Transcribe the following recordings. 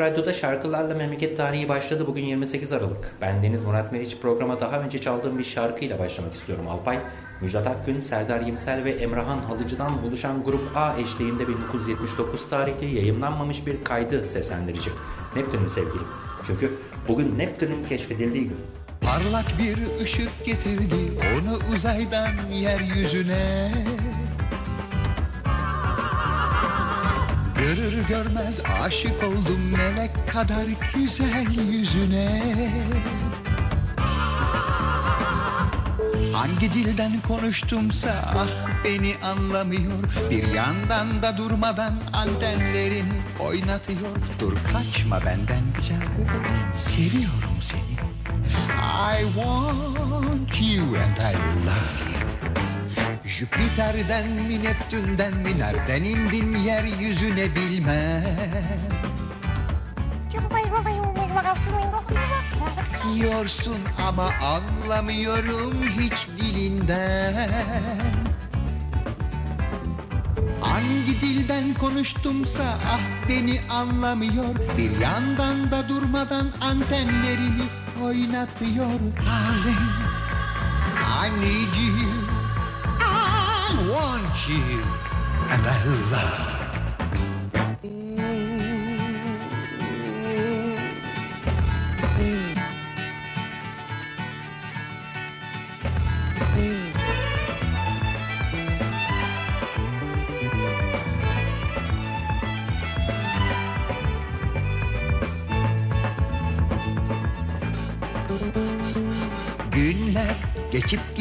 Açık Radyo'da şarkılarla memleket tarihi başladı. Bugün 28 Aralık. Ben Deniz Murat Meriç. Programa daha önce çaldığım bir şarkıyla başlamak istiyorum. Alpay, Müjdat Akgün, Serdar Yimsel ve Emrahan Halıcı'dan oluşan Grup A eşliğinde 1979 tarihli yayımlanmamış bir kaydı seslendirecek. Neptün'ün sevgilim. Çünkü bugün Neptün'ün keşfedildiği gün. Parlak bir ışık getirdi onu uzaydan yeryüzüne Görür görmez aşık oldum melek kadar güzel yüzüne. Hangi dilden konuştumsa ah beni anlamıyor. Bir yandan da durmadan antenlerini oynatıyor. Dur kaçma benden güzel kız seviyorum seni. I want you and I love you Jüpiter'den mi Neptün'den mi nereden indin yeryüzüne bilmem? Diyorsun ama anlamıyorum hiç dilinden. Hangi dilden konuştumsa ah beni anlamıyor. Bir yandan da durmadan antenlerini oynatıyor. You I want you and I love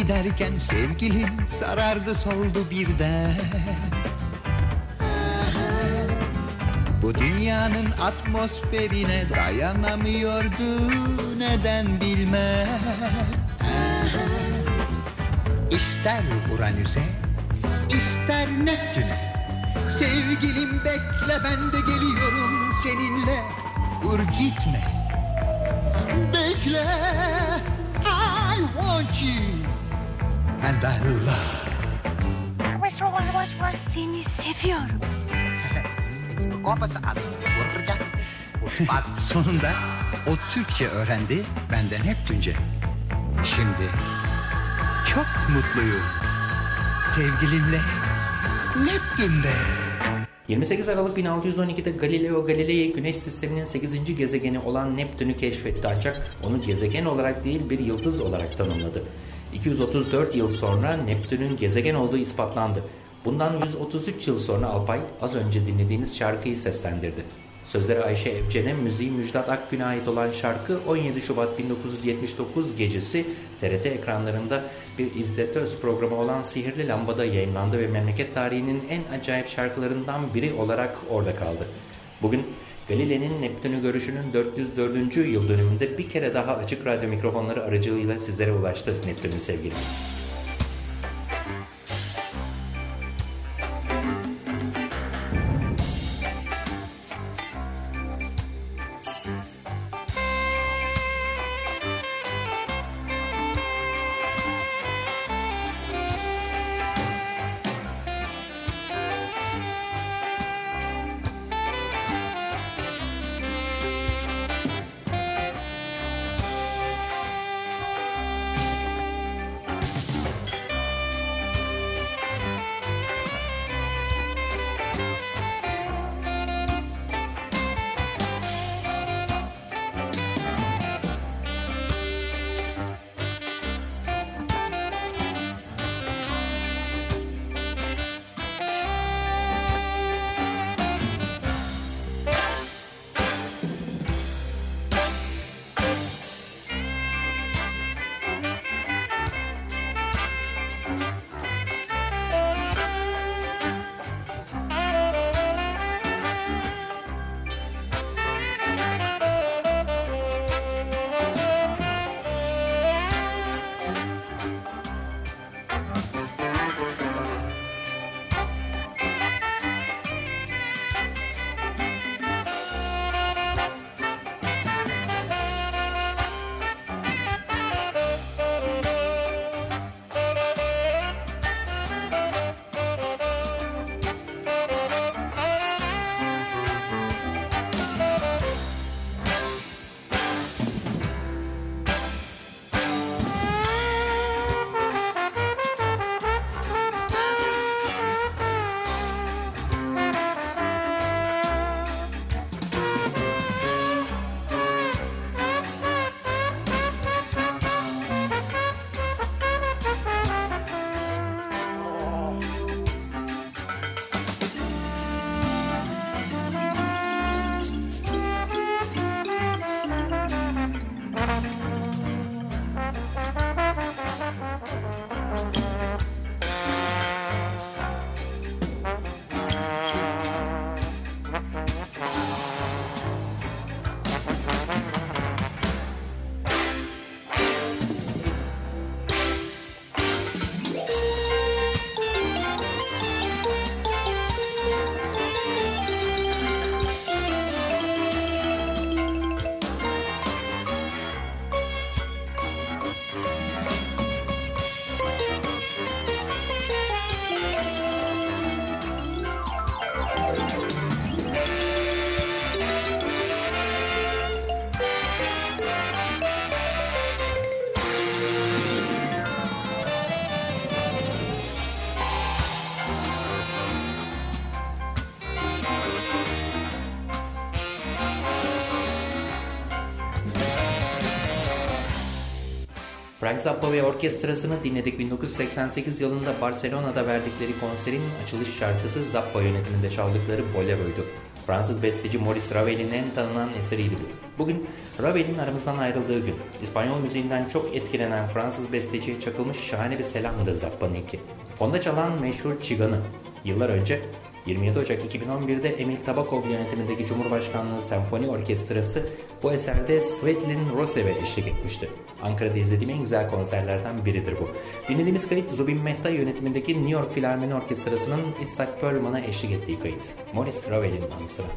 giderken sevgilim sarardı soldu birden. Bu dünyanın atmosferine dayanamıyordu neden bilmem. İster Uranüs'e ister Neptün'e Sevgilim bekle ben de geliyorum seninle. Dur gitme. Bekle. I want you And I love Seni seviyorum. Bak sonunda o Türkçe öğrendi benden hep Tünce. Şimdi çok mutluyum. Sevgilimle Neptün'de. 28 Aralık 1612'de Galileo Galilei Güneş sisteminin 8. gezegeni olan Neptün'ü keşfetti ancak onu gezegen olarak değil bir yıldız olarak tanımladı. 234 yıl sonra Neptün'ün gezegen olduğu ispatlandı. Bundan 133 yıl sonra Alpay az önce dinlediğiniz şarkıyı seslendirdi. Sözleri Ayşe Evcen'e, müziği Müjdat Akgün'e ait olan şarkı 17 Şubat 1979 gecesi TRT ekranlarında bir İzzet Öz programı olan Sihirli Lambada yayınlandı ve memleket tarihinin en acayip şarkılarından biri olarak orada kaldı. Bugün Galile'nin Neptün'ü görüşünün 404. yıl dönümünde bir kere daha açık radyo mikrofonları aracılığıyla sizlere ulaştı Neptün'ün sevgili. Frank Zappa ve orkestrasını dinledik. 1988 yılında Barcelona'da verdikleri konserin açılış şarkısı Zappa yönetiminde çaldıkları Bolero'ydu. Fransız besteci Maurice Ravel'in en tanınan eseriydi bu. Bugün Ravel'in aramızdan ayrıldığı gün. İspanyol müziğinden çok etkilenen Fransız besteciye çakılmış şahane bir selamdı Zappa'nınki. Fonda çalan meşhur Çigan'ı. Yıllar önce 27 Ocak 2011'de Emil Tabakov yönetimindeki Cumhurbaşkanlığı Senfoni Orkestrası bu eserde Svetlin Rosev'e eşlik etmişti. Ankara'da izlediğim en güzel konserlerden biridir bu. Dinlediğimiz kayıt Zubin Mehta yönetimindeki New York Filarmoni Orkestrası'nın Itzhak Perlman'a eşlik ettiği kayıt. Maurice Ravel'in anısına.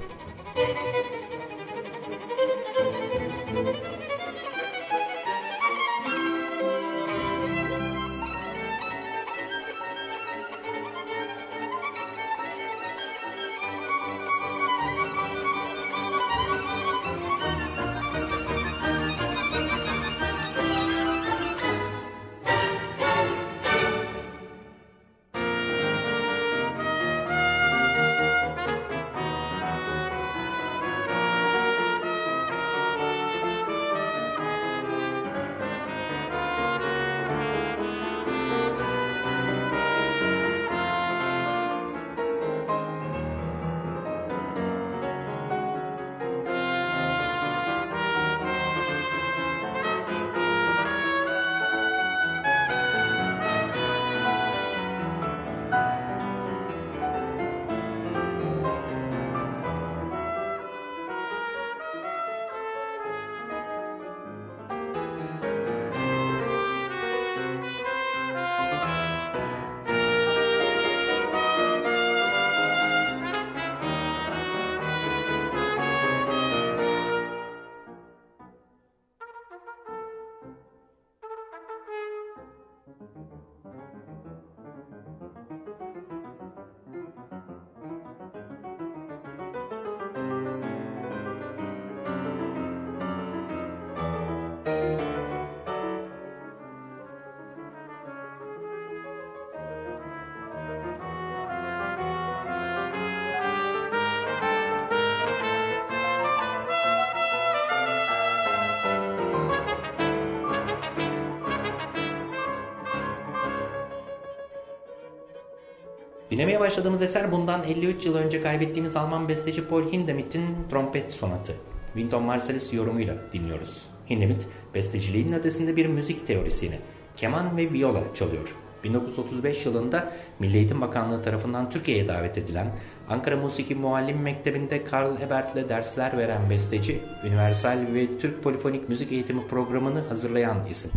Dinlemeye başladığımız eser bundan 53 yıl önce kaybettiğimiz Alman besteci Paul Hindemith'in trompet sonatı. Winton Marsalis yorumuyla dinliyoruz. Hindemith, besteciliğinin ötesinde bir müzik teorisini, keman ve viola çalıyor. 1935 yılında Milli Eğitim Bakanlığı tarafından Türkiye'ye davet edilen Ankara Musiki Muallim Mektebi'nde Karl Ebert'le dersler veren besteci, Üniversal ve Türk Polifonik Müzik Eğitimi programını hazırlayan isim.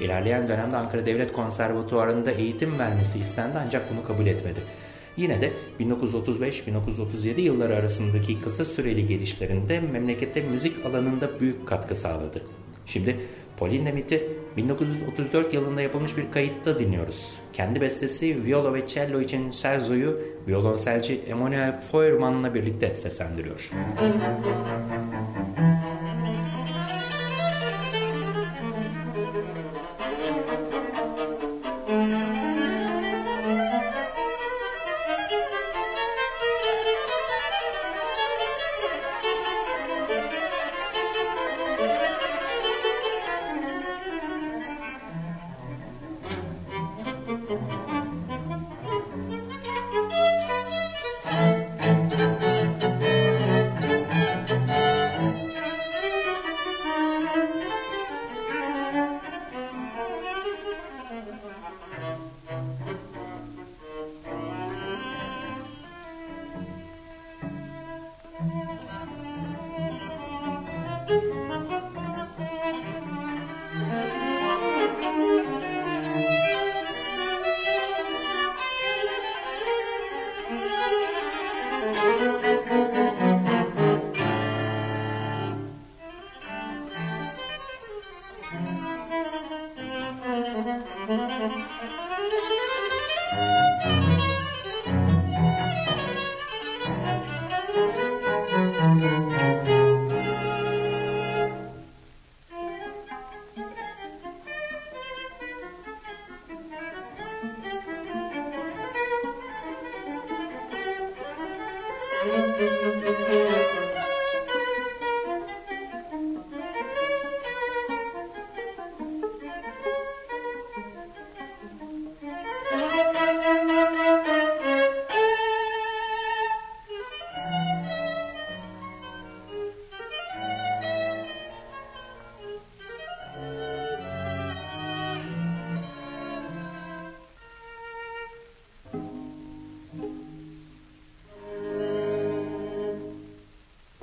İlerleyen dönemde Ankara Devlet Konservatuvarı'nda eğitim vermesi istendi ancak bunu kabul etmedi. Yine de 1935-1937 yılları arasındaki kısa süreli gelişlerinde memlekette müzik alanında büyük katkı sağladı. Şimdi Pauline Demit'i 1934 yılında yapılmış bir kayıtta dinliyoruz. Kendi bestesi viola ve cello için Serzo'yu violonselci Emmanuel Feuermann'la birlikte seslendiriyor. Müzik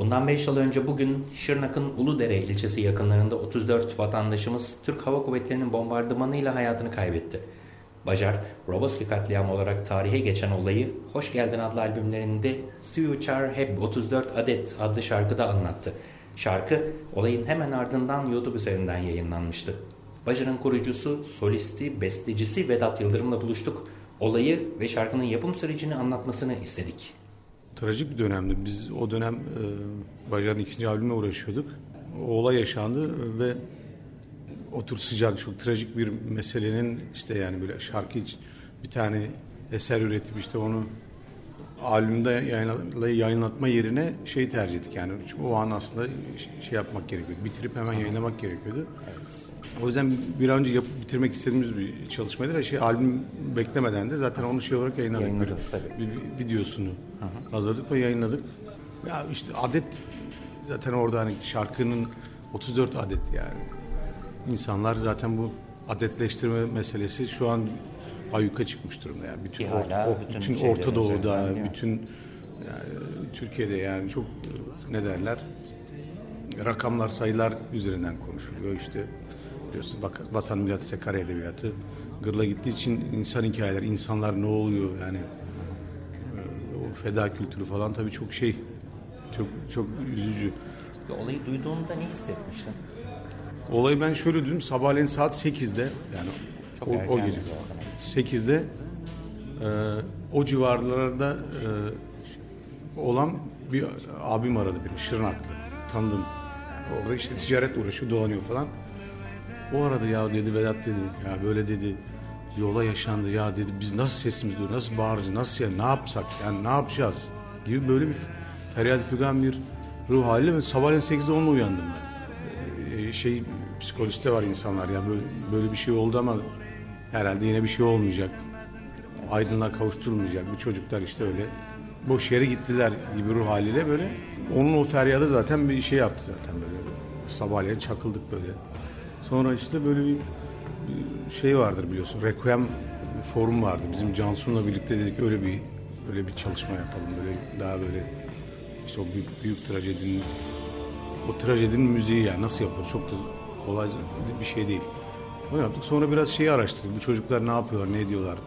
Bundan 5 yıl önce bugün Şırnak'ın Uludere ilçesi yakınlarında 34 vatandaşımız Türk Hava Kuvvetleri'nin bombardımanıyla hayatını kaybetti. Bajar, Roboski katliamı olarak tarihe geçen olayı Hoş Geldin adlı albümlerinde Suyuçar Hep 34 Adet adlı şarkıda anlattı. Şarkı olayın hemen ardından YouTube üzerinden yayınlanmıştı. Bajar'ın kurucusu, solisti, bestecisi Vedat Yıldırım'la buluştuk. Olayı ve şarkının yapım sürecini anlatmasını istedik. Trajik bir dönemdi. Biz o dönem e, Bajar'ın ikinci albümüne uğraşıyorduk. O olay yaşandı ve o tür sıcak, çok trajik bir meselenin işte yani böyle şarkı bir tane eser üretip işte onu albümde yayınlatma yerine şey tercih ettik yani o an aslında şey yapmak gerekiyordu. Bitirip hemen yayınlamak gerekiyordu. O yüzden bir an önce yapıp bitirmek istediğimiz bir çalışmaydı ve şey albüm beklemeden de zaten onu şey olarak yayınladık. Yayınladık, bir, tabii. bir videosunu Hı-hı. hazırladık ve yayınladık. Ya işte adet zaten orada hani şarkının 34 adet yani. İnsanlar zaten bu adetleştirme meselesi şu an ayyuka çıkmış durumda yani bütün Ki hala bütün bütün Orta Doğu'da bütün yani, Türkiye'de yani çok ne derler rakamlar sayılar üzerinden konuşuluyor işte biliyorsun Vatan Millet Sakarya Edebiyatı gırla gittiği için insan hikayeler insanlar ne oluyor yani e, o feda kültürü falan tabii çok şey çok çok üzücü. Olayı duyduğunda ne hissetmiştin? Olayı ben şöyle duydum sabahleyin saat 8'de yani Çok o, o gece zaten. 8'de e, o civarlarda e, olan bir abim aradı beni Şırnaklı tanıdım. Yani orada işte ticaretle uğraşıyor dolanıyor falan. O aradı ya dedi Vedat dedi ya böyle dedi bir olay yaşandı ya dedi biz nasıl sesimizi duyuyoruz nasıl bağıracağız nasıl yani ne yapsak yani ne yapacağız gibi böyle bir feryat figan bir ruh haliyle ve sabahleyin 8'de onunla uyandım ben. Ee, şey psikolojide var insanlar ya böyle, böyle bir şey oldu ama herhalde yine bir şey olmayacak. Aydınlığa kavuşturulmayacak. Bu çocuklar işte öyle boş yere gittiler gibi ruh haliyle böyle. Onun o feryadı zaten bir şey yaptı zaten böyle. Sabahleyin çakıldık böyle. Sonra işte böyle bir, şey vardır biliyorsun. Requiem forum vardı. Bizim Cansu'nla birlikte dedik öyle bir öyle bir çalışma yapalım. Böyle daha böyle işte o büyük, büyük trajedinin o trajedinin müziği yani nasıl yapılır çok da kolay bir şey değil. Onu yaptık. Sonra biraz şeyi araştırdık. Bu çocuklar ne yapıyorlar, ne ediyorlar.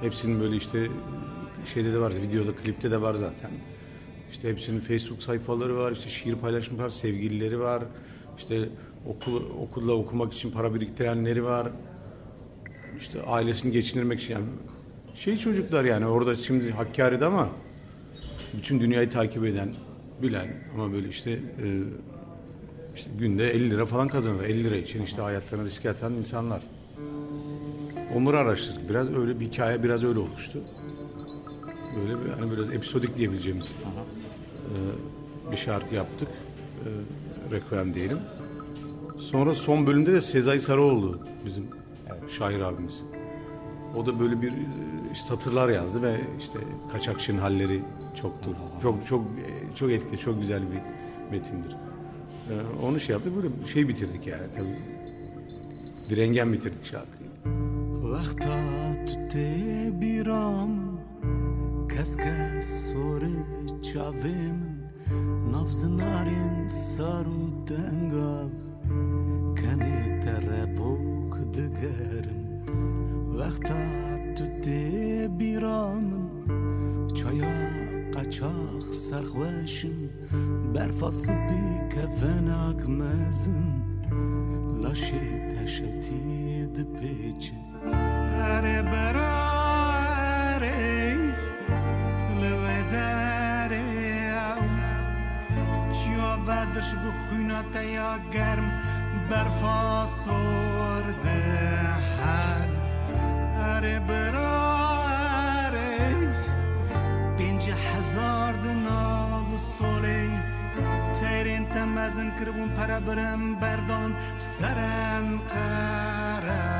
Hepsinin böyle işte şeyde de var, videoda, klipte de var zaten. İşte hepsinin Facebook sayfaları var, işte şiir paylaşımı var, sevgilileri var. İşte okul, okulda okumak için para biriktirenleri var. İşte ailesini geçindirmek için. Yani şey çocuklar yani orada şimdi Hakkari'de ama bütün dünyayı takip eden, bilen ama böyle işte, e, işte günde 50 lira falan kazanır. 50 lira için işte hayatlarını riske atan insanlar. Onları araştırdık. Biraz öyle bir hikaye biraz öyle oluştu. Böyle bir hani biraz episodik diyebileceğimiz e, bir şarkı yaptık. E, Requiem diyelim. Sonra son bölümde de Sezai Sarıoğlu bizim evet. şair abimiz. O da böyle bir e, işte satırlar yazdı ve işte kaçakçının halleri çoktur. Aha. Çok çok e, çok etkili, çok güzel bir metindir. Ee, onu şey yaptık böyle şey bitirdik yani tabii. Direngen bitirdik şarkıyı. Vakta tute biram kaska sore çavim nafzın arin saru dengav کمی بوق دگرم. وقتا تو تی چایا قچاق سرخوشم. برفاس بی کفنک مزن. لاشی تشتید پیچم هره برام دادش بخوینا تیا گرم برفا سرده هر اره برا اره پینج هزار دنا و سولی تیرین تم کربون پرا برم بردان. سرن قره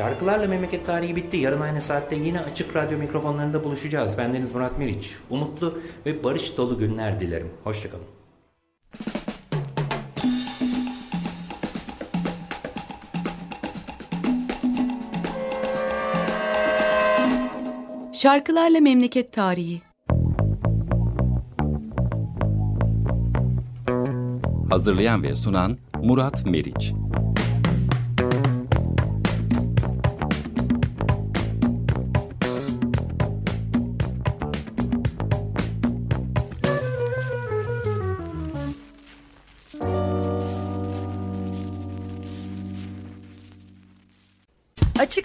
Şarkılarla memleket tarihi bitti. Yarın aynı saatte yine açık radyo mikrofonlarında buluşacağız. Bendeniz Murat Meriç. Umutlu ve barış dolu günler dilerim. Hoşçakalın. Şarkılarla Memleket Tarihi Hazırlayan ve sunan Murat Meriç